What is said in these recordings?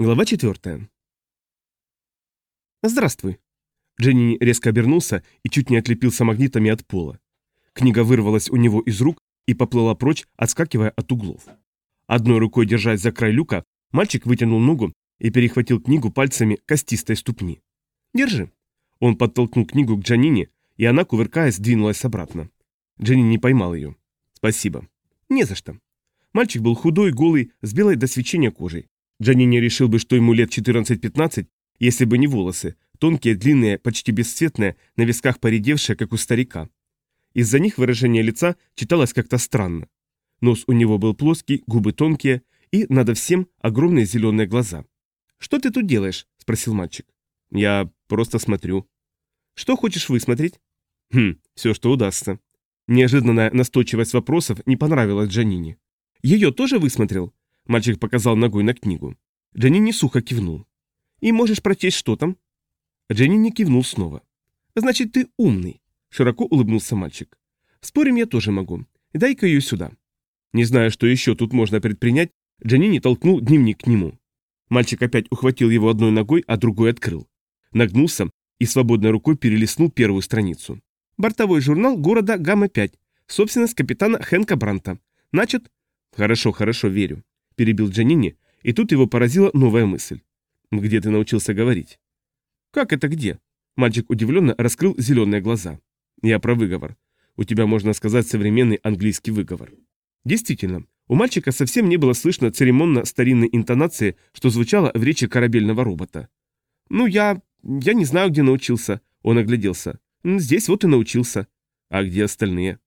Глава 4. «Здравствуй». Дженни резко обернулся и чуть не отлепился магнитами от пола. Книга вырвалась у него из рук и поплыла прочь, отскакивая от углов. Одной рукой держась за край люка, мальчик вытянул ногу и перехватил книгу пальцами костистой ступни. «Держи». Он подтолкнул книгу к Джанине, и она, кувыркаясь, двинулась обратно. Дженни не поймал ее. «Спасибо». «Не за что». Мальчик был худой, голый, с белой до свечения кожей. Джанини решил бы, что ему лет 14-15, если бы не волосы, тонкие, длинные, почти бесцветные, на висках поредевшие, как у старика. Из-за них выражение лица читалось как-то странно. Нос у него был плоский, губы тонкие и, надо всем, огромные зеленые глаза. «Что ты тут делаешь?» – спросил мальчик. «Я просто смотрю». «Что хочешь высмотреть?» «Хм, все, что удастся». Неожиданная настойчивость вопросов не понравилась Джанини. «Ее тоже высмотрел?» Мальчик показал ногой на книгу. Джанини сухо кивнул. «И можешь прочесть, что там?» Джанини кивнул снова. «Значит, ты умный», — широко улыбнулся мальчик. «Спорим, я тоже могу. Дай-ка ее сюда». Не зная, что еще тут можно предпринять, Джанини толкнул дневник к нему. Мальчик опять ухватил его одной ногой, а другой открыл. Нагнулся и свободной рукой перелистнул первую страницу. «Бортовой журнал города Гамма-5. Собственность капитана Хэнка Бранта. Значит...» «Хорошо, хорошо, верю перебил Джанини, и тут его поразила новая мысль. «Где ты научился говорить?» «Как это где?» Мальчик удивленно раскрыл зеленые глаза. «Я про выговор. У тебя, можно сказать, современный английский выговор». Действительно, у мальчика совсем не было слышно церемонно старинной интонации, что звучало в речи корабельного робота. «Ну, я... я не знаю, где научился», — он огляделся. «Здесь вот и научился». «А где остальные?»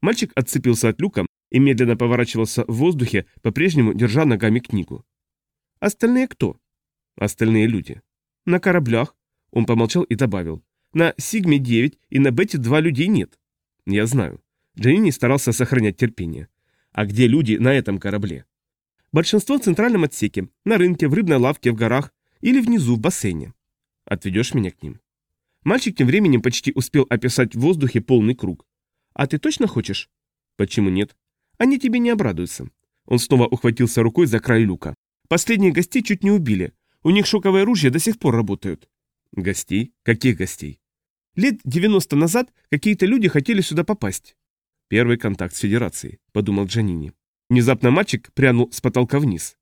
Мальчик отцепился от люка и медленно поворачивался в воздухе, по-прежнему держа ногами книгу. «Остальные кто?» «Остальные люди». «На кораблях?» Он помолчал и добавил. «На Сигме-9 и на Бете-2 людей нет». «Я знаю». Джанини старался сохранять терпение. «А где люди на этом корабле?» «Большинство в центральном отсеке, на рынке, в рыбной лавке, в горах или внизу в бассейне». «Отведешь меня к ним?» Мальчик тем временем почти успел описать в воздухе полный круг. «А ты точно хочешь?» «Почему нет?» Они тебе не обрадуются. Он снова ухватился рукой за край люка. Последние гостей чуть не убили. У них шоковые ружья до сих пор работают. Гостей? Каких гостей? Лет 90 назад какие-то люди хотели сюда попасть. Первый контакт с Федерацией, подумал Джанини. Внезапно мальчик прянул с потолка вниз.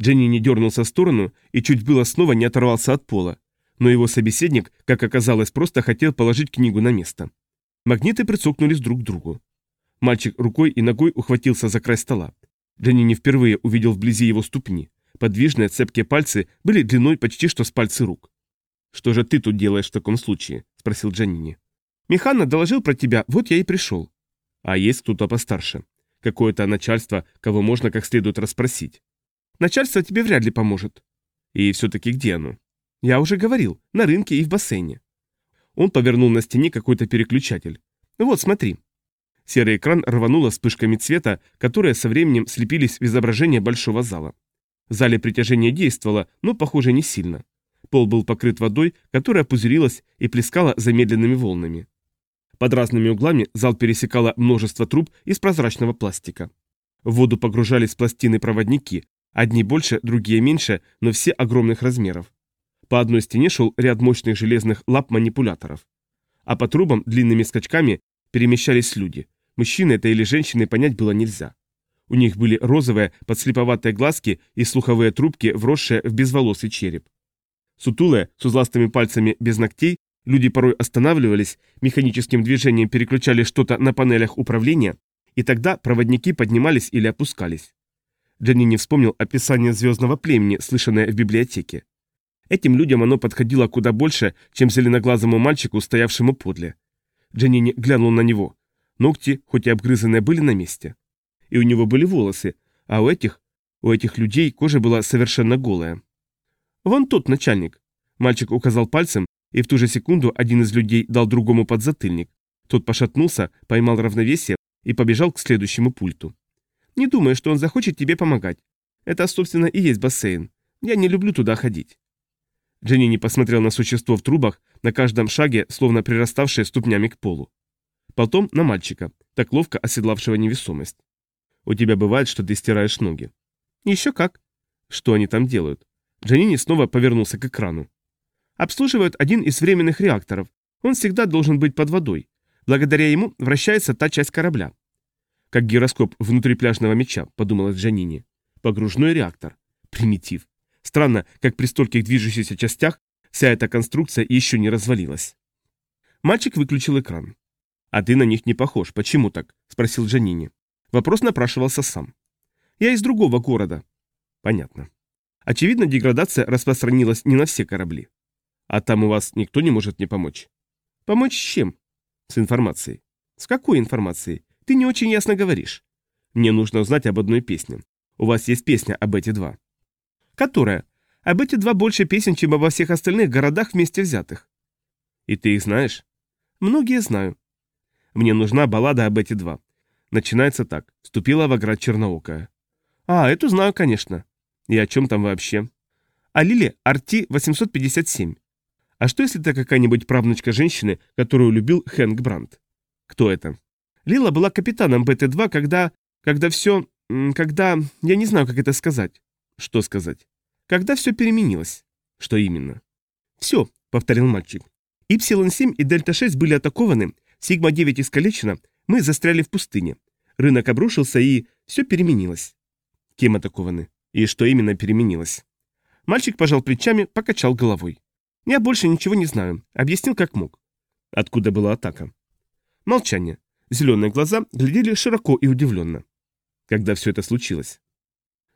Джанини дернулся в сторону и чуть было снова не оторвался от пола, но его собеседник, как оказалось, просто хотел положить книгу на место. Магниты прицокнулись друг к другу. Мальчик рукой и ногой ухватился за край стола. Дженни не впервые увидел вблизи его ступни. Подвижные цепкие пальцы были длиной почти что с пальцы рук. «Что же ты тут делаешь в таком случае?» – спросил Джанини. «Механа доложил про тебя, вот я и пришел». «А есть кто-то постарше? Какое-то начальство, кого можно как следует расспросить?» «Начальство тебе вряд ли поможет». «И все-таки где оно?» «Я уже говорил, на рынке и в бассейне». Он повернул на стене какой-то переключатель. «Вот, смотри». Серый экран рвануло вспышками цвета, которые со временем слепились в изображение большого зала. В зале притяжение действовало, но, похоже, не сильно. Пол был покрыт водой, которая пузырилась и плескала замедленными волнами. Под разными углами зал пересекало множество труб из прозрачного пластика. В воду погружались пластины-проводники, одни больше, другие меньше, но все огромных размеров. По одной стене шел ряд мощных железных лап манипуляторов. А по трубам длинными скачками перемещались люди. Мужчины это или женщины понять было нельзя. У них были розовые, подслеповатые глазки и слуховые трубки, вросшие в безволосый череп. Сутулые, с узластыми пальцами без ногтей, люди порой останавливались, механическим движением переключали что-то на панелях управления, и тогда проводники поднимались или опускались. Дженни не вспомнил описание звездного племени, слышанное в библиотеке. Этим людям оно подходило куда больше, чем зеленоглазому мальчику, стоявшему подле. Дженни глянул на него. Ногти, хоть и обгрызанные, были на месте. И у него были волосы, а у этих, у этих людей кожа была совершенно голая. «Вон тот начальник», — мальчик указал пальцем, и в ту же секунду один из людей дал другому подзатыльник. Тот пошатнулся, поймал равновесие и побежал к следующему пульту. «Не думаю, что он захочет тебе помогать. Это, собственно, и есть бассейн. Я не люблю туда ходить». Дженни не посмотрел на существо в трубах, на каждом шаге, словно прираставшее ступнями к полу. Потом на мальчика, так ловко оседлавшего невесомость. «У тебя бывает, что ты стираешь ноги?» «Еще как». «Что они там делают?» Джанини снова повернулся к экрану. Обслуживают один из временных реакторов. Он всегда должен быть под водой. Благодаря ему вращается та часть корабля. Как гироскоп внутри пляжного мяча, подумала Джанини. Погружной реактор. Примитив. Странно, как при стольких движущихся частях вся эта конструкция еще не развалилась. Мальчик выключил экран. «А ты на них не похож. Почему так?» – спросил Джанини. Вопрос напрашивался сам. «Я из другого города». «Понятно». Очевидно, деградация распространилась не на все корабли. А там у вас никто не может мне помочь? Помочь с чем? С информацией. С какой информацией? Ты не очень ясно говоришь. Мне нужно узнать об одной песне. У вас есть песня об эти два. Которая? Об эти два больше песен, чем обо всех остальных городах вместе взятых. И ты их знаешь? Многие знаю. Мне нужна баллада об эти два. Начинается так. Вступила в оград Черноокая. А, эту знаю, конечно. И о чем там вообще? О Лиле Арти 857. А что если это какая-нибудь правнучка женщины, которую любил Хэнк Брандт? Кто это? Лила была капитаном БТ-2, когда... Когда все... Когда... Я не знаю, как это сказать. Что сказать? Когда все переменилось. Что именно? Все, повторил мальчик. Ипсилон-7 и Дельта-6 были атакованы, Сигма-9 искалечена, мы застряли в пустыне. Рынок обрушился и... все переменилось. Кем атакованы? И что именно переменилось? Мальчик пожал плечами, покачал головой. Я больше ничего не знаю. Объяснил, как мог. Откуда была атака? Молчание. Зеленые глаза глядели широко и удивленно. Когда все это случилось?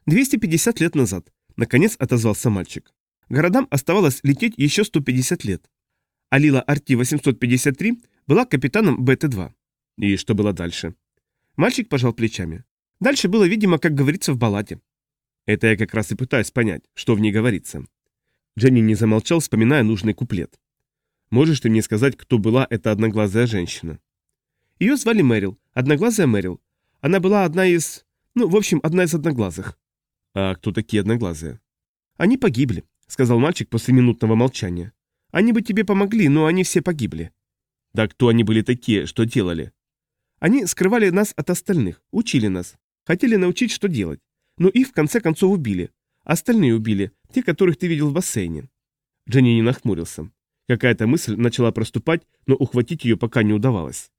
250 лет назад. Наконец отозвался мальчик. Городам оставалось лететь еще 150 лет. Алила Арти-853 была капитаном БТ-2. И что было дальше? Мальчик пожал плечами. Дальше было, видимо, как говорится в балладе. Это я как раз и пытаюсь понять, что в ней говорится. Дженни не замолчал, вспоминая нужный куплет. «Можешь ты мне сказать, кто была эта одноглазая женщина?» Ее звали Мэрил, одноглазая Мэрил. Она была одна из... Ну, в общем, одна из одноглазых. А кто такие одноглазые? Они погибли, сказал мальчик после минутного молчания. Они бы тебе помогли, но они все погибли. Да кто они были такие, что делали? Они скрывали нас от остальных, учили нас, хотели научить, что делать. Но их в конце концов убили. Остальные убили, те, которых ты видел в бассейне. Дженни не нахмурился. Какая-то мысль начала проступать, но ухватить ее пока не удавалось.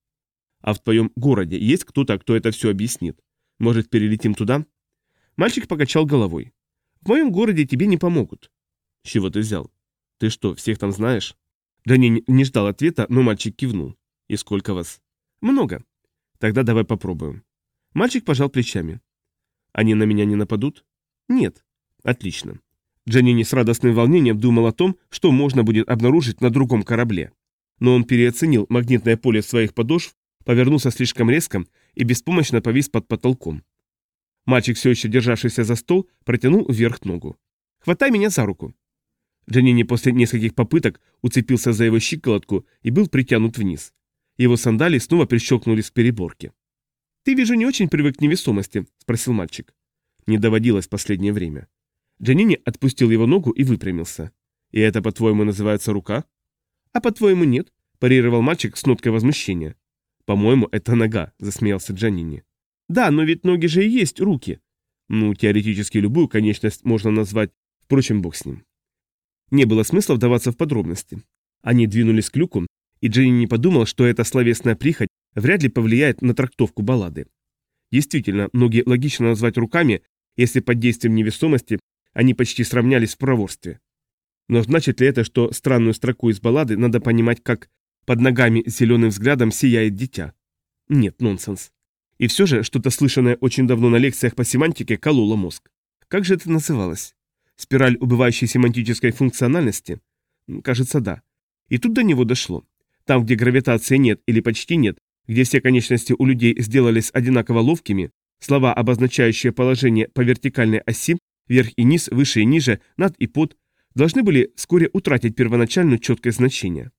А в твоем городе есть кто-то, кто это все объяснит? Может, перелетим туда? Мальчик покачал головой. В моем городе тебе не помогут. Чего ты взял? Ты что, всех там знаешь? Дженни не ждал ответа, но мальчик кивнул. И сколько вас? Много. Тогда давай попробуем. Мальчик пожал плечами. Они на меня не нападут? Нет. Отлично. Джанини с радостным волнением думал о том, что можно будет обнаружить на другом корабле. Но он переоценил магнитное поле своих подошв, повернулся слишком резко и беспомощно повис под потолком. Мальчик, все еще державшийся за стол, протянул вверх ногу. «Хватай меня за руку». Джанини после нескольких попыток уцепился за его щиколотку и был притянут вниз. Его сандалии снова прищелкнулись к переборке. «Ты, вижу, не очень привык к невесомости?» – спросил мальчик. Не доводилось последнее время. Джанини отпустил его ногу и выпрямился. «И это, по-твоему, называется рука?» «А по-твоему, нет», – парировал мальчик с ноткой возмущения. «По-моему, это нога», – засмеялся Джанини. «Да, но ведь ноги же и есть руки». Ну, теоретически любую конечность можно назвать, впрочем, бог с ним. Не было смысла вдаваться в подробности. Они двинулись к люку, и Дженни не подумал, что эта словесная прихоть вряд ли повлияет на трактовку баллады. Действительно, ноги логично назвать руками, если под действием невесомости они почти сравнялись в проворстве. Но значит ли это, что странную строку из баллады надо понимать как «под ногами зеленым взглядом сияет дитя»? Нет, нонсенс. И все же что-то слышанное очень давно на лекциях по семантике кололо мозг. Как же это называлось? Спираль убывающей семантической функциональности? Кажется, да. И тут до него дошло. Там, где гравитации нет или почти нет, где все конечности у людей сделались одинаково ловкими, слова, обозначающие положение по вертикальной оси, вверх и низ, выше и ниже, над и под, должны были вскоре утратить первоначальное четкое значение.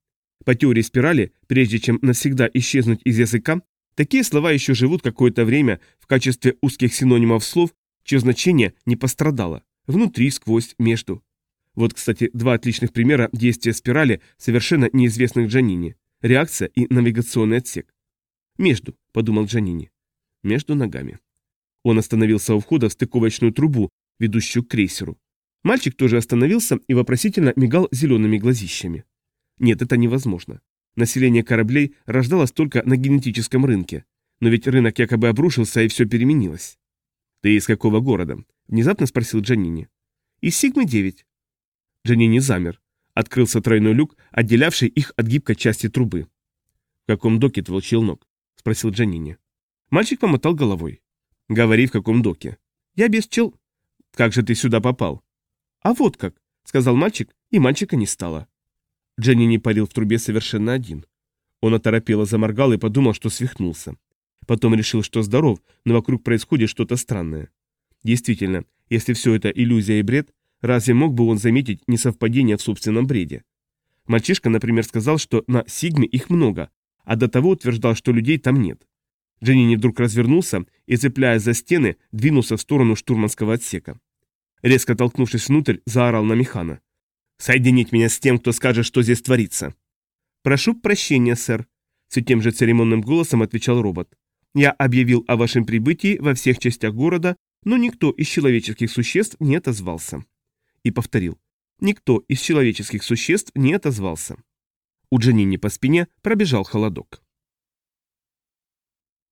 По теории спирали, прежде чем навсегда исчезнуть из языка, такие слова еще живут какое-то время в качестве узких синонимов слов, чье значение не пострадало, внутри, сквозь, между. Вот, кстати, два отличных примера действия спирали, совершенно неизвестных Джанине. Реакция и навигационный отсек. «Между», — подумал Джанини. «Между ногами». Он остановился у входа в стыковочную трубу, ведущую к крейсеру. Мальчик тоже остановился и вопросительно мигал зелеными глазищами. Нет, это невозможно. Население кораблей рождалось только на генетическом рынке. Но ведь рынок якобы обрушился и все переменилось. «Ты из какого города?» – внезапно спросил Джанини. «Из Сигмы-9». Джанини замер. Открылся тройной люк, отделявший их от гибкой части трубы. «В каком доке твой челнок?» – спросил Джанини. Мальчик помотал головой. «Говори, в каком доке». «Я без чел...» «Как же ты сюда попал?» «А вот как», — сказал мальчик, и мальчика не стало. Дженни не парил в трубе совершенно один. Он оторопело заморгал и подумал, что свихнулся. Потом решил, что здоров, но вокруг происходит что-то странное. Действительно, если все это иллюзия и бред, разве мог бы он заметить несовпадение в собственном бреде? Мальчишка, например, сказал, что на Сигме их много, а до того утверждал, что людей там нет. Дженни вдруг развернулся и, цепляясь за стены, двинулся в сторону штурманского отсека. Резко толкнувшись внутрь, заорал на механа. «Соединить меня с тем, кто скажет, что здесь творится!» «Прошу прощения, сэр», — все тем же церемонным голосом отвечал робот. «Я объявил о вашем прибытии во всех частях города, но никто из человеческих существ не отозвался». И повторил. «Никто из человеческих существ не отозвался». У Джанини по спине пробежал холодок.